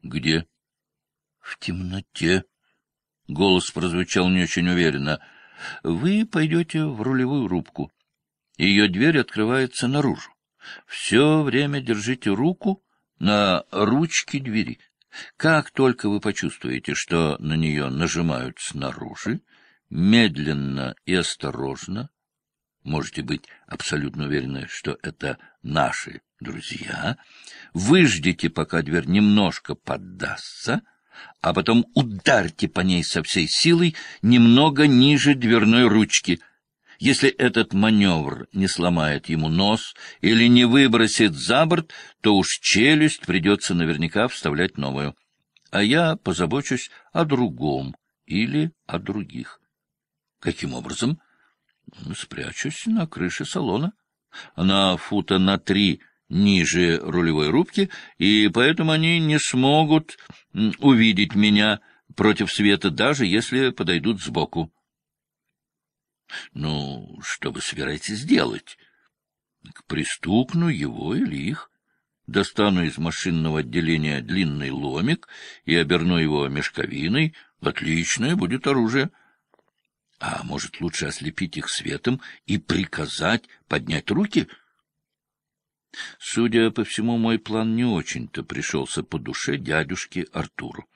— Где? — В темноте. Голос прозвучал не очень уверенно. — Вы пойдете в рулевую рубку. Ее дверь открывается наружу. Все время держите руку на ручке двери. Как только вы почувствуете, что на нее нажимают снаружи, медленно и осторожно, можете быть абсолютно уверены, что это наши друзья, выждите, пока дверь немножко поддастся, а потом ударьте по ней со всей силой немного ниже дверной ручки. Если этот маневр не сломает ему нос или не выбросит за борт, то уж челюсть придется наверняка вставлять новую. А я позабочусь о другом или о других. Каким образом? Спрячусь на крыше салона. Она фута на три ниже рулевой рубки, и поэтому они не смогут увидеть меня против света, даже если подойдут сбоку. — Ну, что вы собираетесь делать? — Пристукну его или их. Достану из машинного отделения длинный ломик и оберну его мешковиной. Отличное будет оружие. А может, лучше ослепить их светом и приказать поднять руки — Судя по всему, мой план не очень-то пришелся по душе дядюшке Артуру.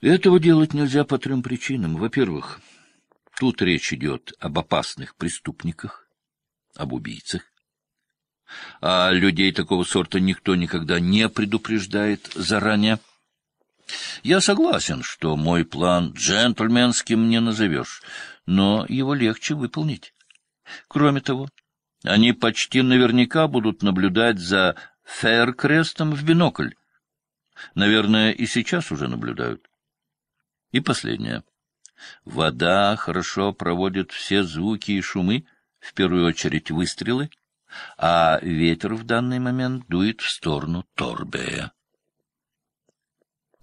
Этого делать нельзя по трем причинам. Во-первых, тут речь идет об опасных преступниках, об убийцах. А людей такого сорта никто никогда не предупреждает заранее. Я согласен, что мой план джентльменским не назовешь, но его легче выполнить. Кроме того, они почти наверняка будут наблюдать за Фэркрестом в бинокль. Наверное, и сейчас уже наблюдают. И последнее. Вода хорошо проводит все звуки и шумы, в первую очередь выстрелы, а ветер в данный момент дует в сторону Торбея.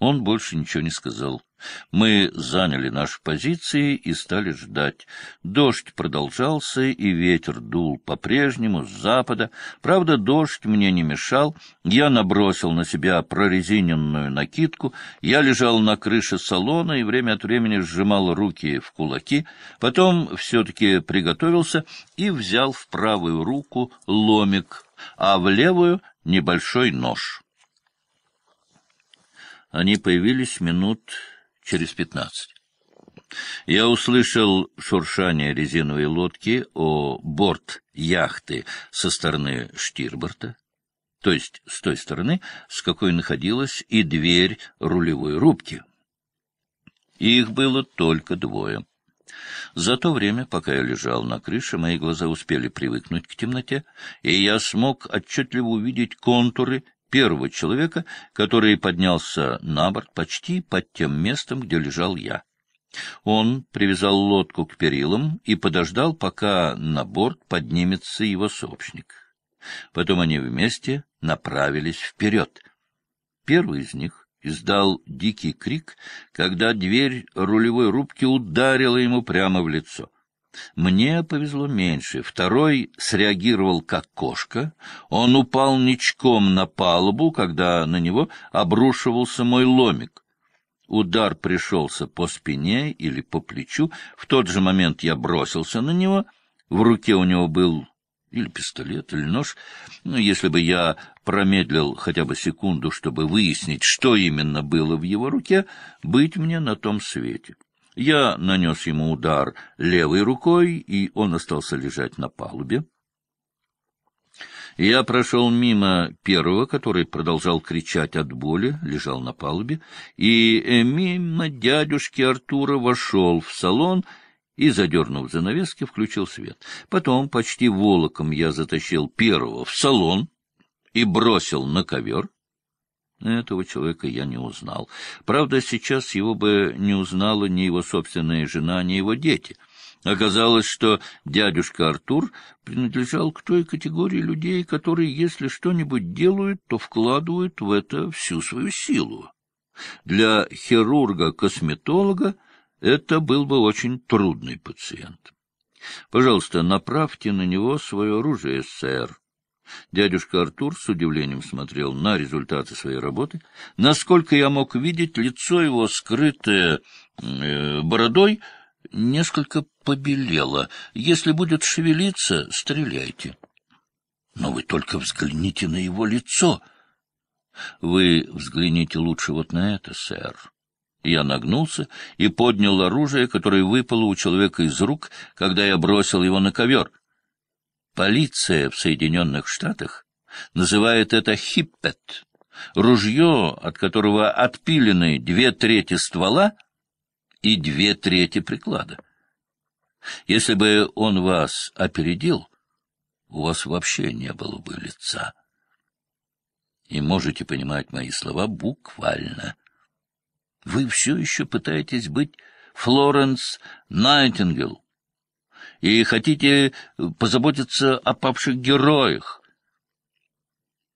Он больше ничего не сказал. Мы заняли наши позиции и стали ждать. Дождь продолжался, и ветер дул по-прежнему с запада. Правда, дождь мне не мешал. Я набросил на себя прорезиненную накидку. Я лежал на крыше салона и время от времени сжимал руки в кулаки. Потом все-таки приготовился и взял в правую руку ломик, а в левую — небольшой нож. Они появились минут через пятнадцать. Я услышал шуршание резиновой лодки о борт яхты со стороны Штирборта, то есть с той стороны, с какой находилась и дверь рулевой рубки. Их было только двое. За то время, пока я лежал на крыше, мои глаза успели привыкнуть к темноте, и я смог отчетливо увидеть контуры первого человека, который поднялся на борт почти под тем местом, где лежал я. Он привязал лодку к перилам и подождал, пока на борт поднимется его сообщник. Потом они вместе направились вперед. Первый из них издал дикий крик, когда дверь рулевой рубки ударила ему прямо в лицо — мне повезло меньше. Второй среагировал как кошка. Он упал ничком на палубу, когда на него обрушивался мой ломик. Удар пришелся по спине или по плечу. В тот же момент я бросился на него. В руке у него был или пистолет, или нож. Ну, если бы я промедлил хотя бы секунду, чтобы выяснить, что именно было в его руке, быть мне на том свете. Я нанес ему удар левой рукой, и он остался лежать на палубе. Я прошел мимо первого, который продолжал кричать от боли, лежал на палубе, и э, мимо дядюшки Артура вошел в салон и, задернув занавески, включил свет. Потом почти волоком я затащил первого в салон и бросил на ковер. Этого человека я не узнал. Правда, сейчас его бы не узнала ни его собственная жена, ни его дети. Оказалось, что дядюшка Артур принадлежал к той категории людей, которые, если что-нибудь делают, то вкладывают в это всю свою силу. Для хирурга-косметолога это был бы очень трудный пациент. Пожалуйста, направьте на него свое оружие, сэр. Дядюшка Артур с удивлением смотрел на результаты своей работы. Насколько я мог видеть, лицо его, скрытое э, бородой, несколько побелело. Если будет шевелиться, стреляйте. Но вы только взгляните на его лицо. Вы взгляните лучше вот на это, сэр. Я нагнулся и поднял оружие, которое выпало у человека из рук, когда я бросил его на ковер. Полиция в Соединенных Штатах называет это хиппет, ружье, от которого отпилены две трети ствола и две трети приклада. Если бы он вас опередил, у вас вообще не было бы лица. И можете понимать мои слова буквально. Вы все еще пытаетесь быть Флоренс Найтингел, и хотите позаботиться о павших героях.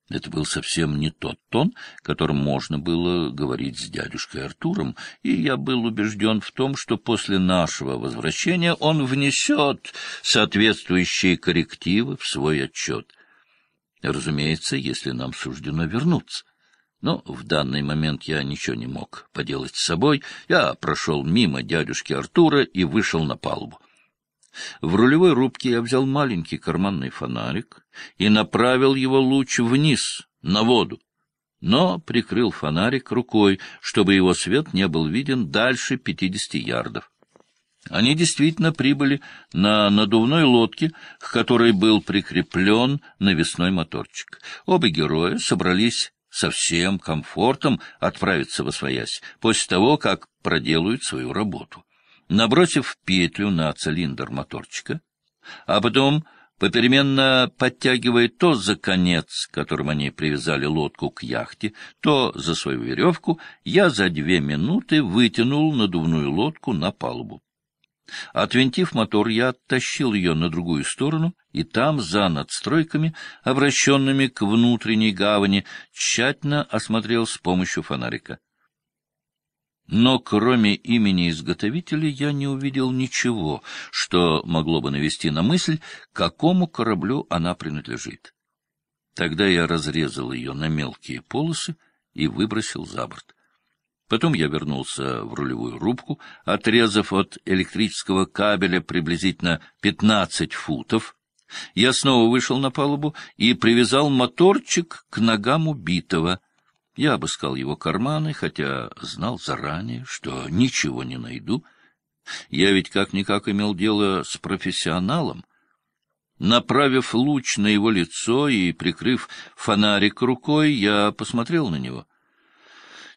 Это был совсем не тот тон, которым можно было говорить с дядюшкой Артуром, и я был убежден в том, что после нашего возвращения он внесет соответствующие коррективы в свой отчет. Разумеется, если нам суждено вернуться. Но в данный момент я ничего не мог поделать с собой. Я прошел мимо дядюшки Артура и вышел на палубу. В рулевой рубке я взял маленький карманный фонарик и направил его луч вниз, на воду, но прикрыл фонарик рукой, чтобы его свет не был виден дальше пятидесяти ярдов. Они действительно прибыли на надувной лодке, к которой был прикреплен навесной моторчик. Оба героя собрались со всем комфортом отправиться во своясь после того, как проделают свою работу набросив петлю на цилиндр моторчика, а потом попеременно подтягивая то за конец, которым они привязали лодку к яхте, то за свою веревку, я за две минуты вытянул надувную лодку на палубу. Отвинтив мотор, я оттащил ее на другую сторону, и там, за надстройками, обращенными к внутренней гавани, тщательно осмотрел с помощью фонарика. Но кроме имени изготовителя я не увидел ничего, что могло бы навести на мысль, какому кораблю она принадлежит. Тогда я разрезал ее на мелкие полосы и выбросил за борт. Потом я вернулся в рулевую рубку, отрезав от электрического кабеля приблизительно пятнадцать футов. Я снова вышел на палубу и привязал моторчик к ногам убитого — я обыскал его карманы, хотя знал заранее, что ничего не найду. Я ведь как-никак имел дело с профессионалом. Направив луч на его лицо и прикрыв фонарик рукой, я посмотрел на него.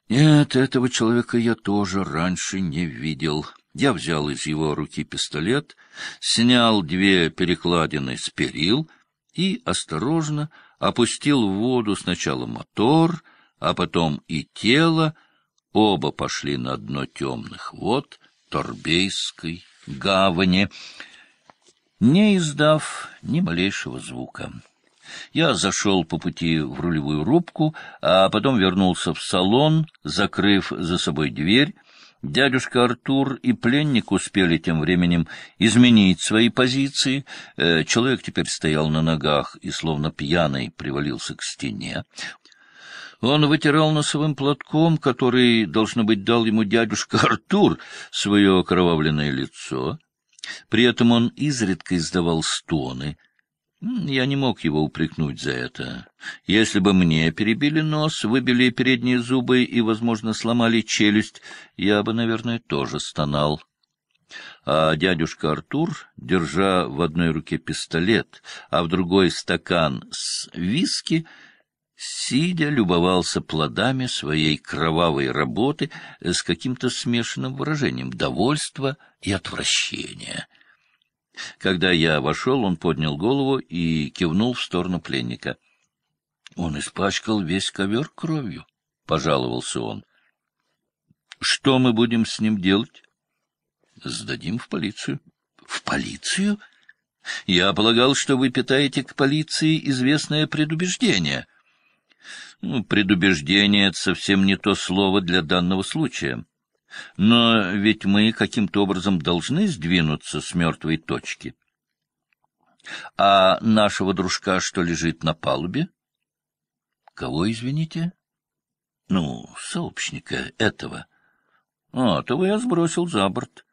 Нет, этого человека я тоже раньше не видел. Я взял из его руки пистолет, снял две перекладины с перил и осторожно опустил в воду сначала мотор — а потом и тело, оба пошли на дно темных вод Торбейской гавани, не издав ни малейшего звука. Я зашел по пути в рулевую рубку, а потом вернулся в салон, закрыв за собой дверь. Дядюшка Артур и пленник успели тем временем изменить свои позиции. Э, человек теперь стоял на ногах и, словно пьяный, привалился к стене. Он вытирал носовым платком, который, должно быть, дал ему дядюшка Артур, свое окровавленное лицо. При этом он изредка издавал стоны. Я не мог его упрекнуть за это. Если бы мне перебили нос, выбили передние зубы и, возможно, сломали челюсть, я бы, наверное, тоже стонал. А дядюшка Артур, держа в одной руке пистолет, а в другой стакан с виски, — сидя, любовался плодами своей кровавой работы с каким-то смешанным выражением довольства и отвращения. Когда я вошел, он поднял голову и кивнул в сторону пленника. — Он испачкал весь ковер кровью, — пожаловался он. — Что мы будем с ним делать? — Сдадим в полицию. — В полицию? Я полагал, что вы питаете к полиции известное предубеждение — ну, предубеждение — это совсем не то слово для данного случая. Но ведь мы каким-то образом должны сдвинуться с мертвой точки. А нашего дружка, что лежит на палубе? Кого, извините? Ну, сообщника этого. А, того я сбросил за борт.